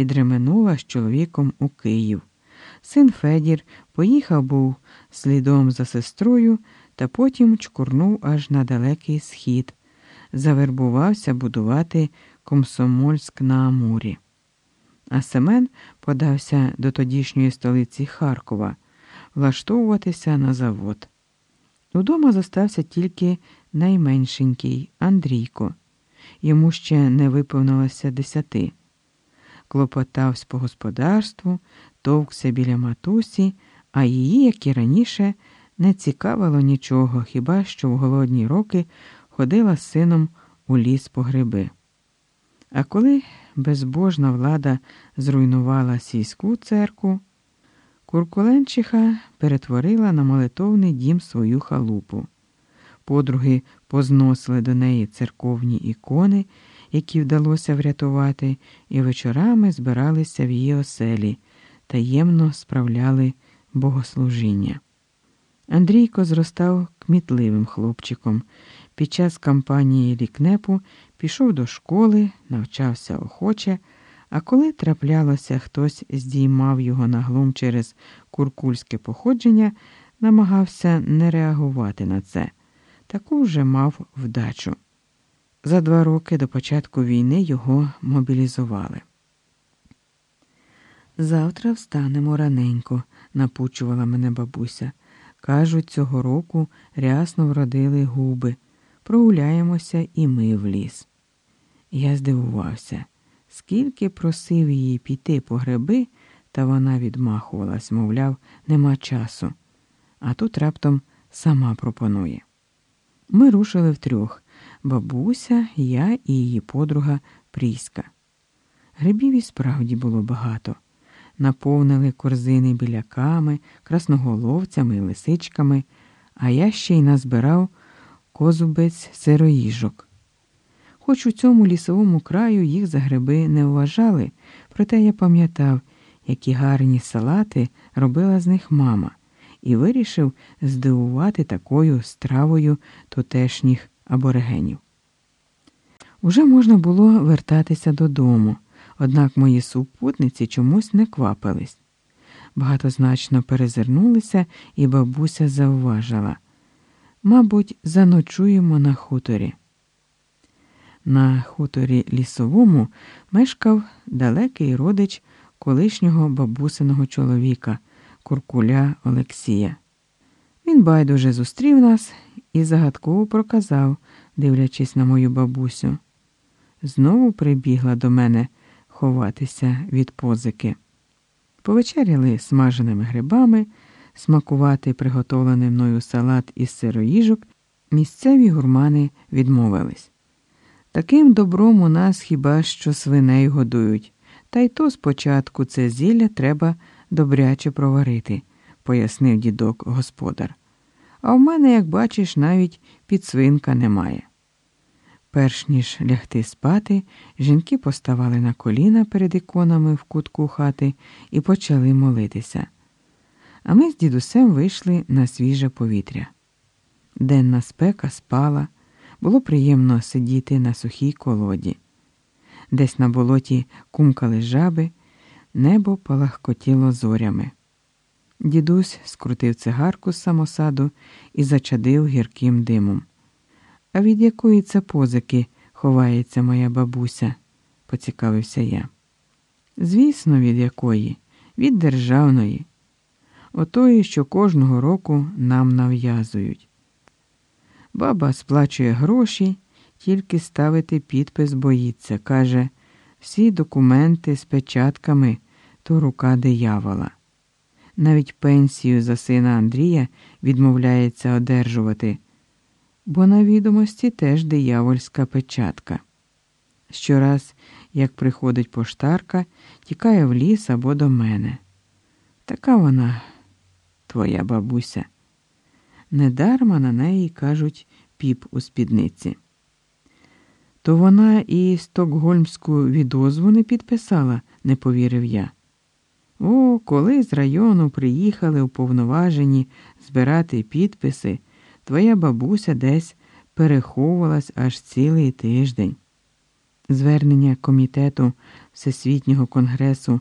і дременула з чоловіком у Київ. Син Федір поїхав був слідом за сестрою та потім чкурнув аж на далекий схід, завербувався будувати Комсомольськ на Амурі. А Семен подався до тодішньої столиці Харкова влаштовуватися на завод. Удома зостався тільки найменшенький Андрійко. Йому ще не виповнилося десяти. Клопотався по господарству, товкся біля матусі, а її, як і раніше, не цікавило нічого, хіба що в голодні роки ходила з сином у ліс по гриби. А коли безбожна влада зруйнувала сільську церкву, Куркуленчиха перетворила на молитовний дім свою халупу. Подруги позносили до неї церковні ікони, які вдалося врятувати, і вечорами збиралися в її оселі, таємно справляли богослужіння. Андрійко зростав кмітливим хлопчиком. Під час кампанії лікнепу пішов до школи, навчався охоче, а коли траплялося, хтось здіймав його на глум через куркульське походження, намагався не реагувати на це. Таку вже мав вдачу. За два роки до початку війни його мобілізували. Завтра встанемо раненько, напучувала мене бабуся. Кажуть, цього року рясно вродили губи. Прогуляємося і ми в ліс. Я здивувався, скільки просив її піти по гриби, та вона відмахувалась, мовляв, нема часу. А тут раптом сама пропонує. Ми рушили втрьох бабуся, я і її подруга Пріська. Грибів і справді було багато. Наповнили корзини біляками, красноголовцями і лисичками, а я ще й назбирав козубець сироїжок. Хоч у цьому лісовому краю їх за гриби не вважали, проте я пам'ятав, які гарні салати робила з них мама, і вирішив здивувати такою стравою тутешніх аборигенів. Уже можна було вертатися додому, однак мої супутниці чомусь не квапились. Багатозначно перезирнулися, і бабуся завважила. Мабуть, заночуємо на хуторі. На хуторі лісовому мешкав далекий родич колишнього бабусиного чоловіка, куркуля Олексія. Він байдуже зустрів нас і загадково проказав, дивлячись на мою бабусю. Знову прибігла до мене ховатися від позики. Повечеряли смаженими грибами, смакувати приготовлений мною салат із сироїжок, місцеві гурмани відмовились. Таким добром у нас хіба що свиней годують, та й то спочатку це зілля треба добряче проварити, пояснив дідок господар. А в мене, як бачиш, навіть підсвинка немає. Перш ніж лягти спати, жінки поставали на коліна перед іконами в кутку хати і почали молитися. А ми з дідусем вийшли на свіже повітря. Денна спека спала, було приємно сидіти на сухій колоді. Десь на болоті кумкали жаби, небо палахкотіло зорями. Дідусь скрутив цигарку з самосаду і зачадив гірким димом. А від якої це позики ховається моя бабуся? поцікавився я. Звісно, від якої? Від державної, отої, що кожного року нам нав'язують. Баба сплачує гроші, тільки ставити підпис боїться. Каже, всі документи з печатками то рука диявола. Навіть пенсію за сина Андрія відмовляється одержувати, бо на відомості теж диявольська печатка. Щораз, як приходить поштарка, тікає в ліс або до мене. Така вона, твоя бабуся. Недарма на неї кажуть піп у спідниці. То вона і стокгольмську відозву не підписала, не повірив я. О, коли з району приїхали уповноважені збирати підписи, твоя бабуся десь переховувалась аж цілий тиждень. Звернення комітету Всесвітнього конгресу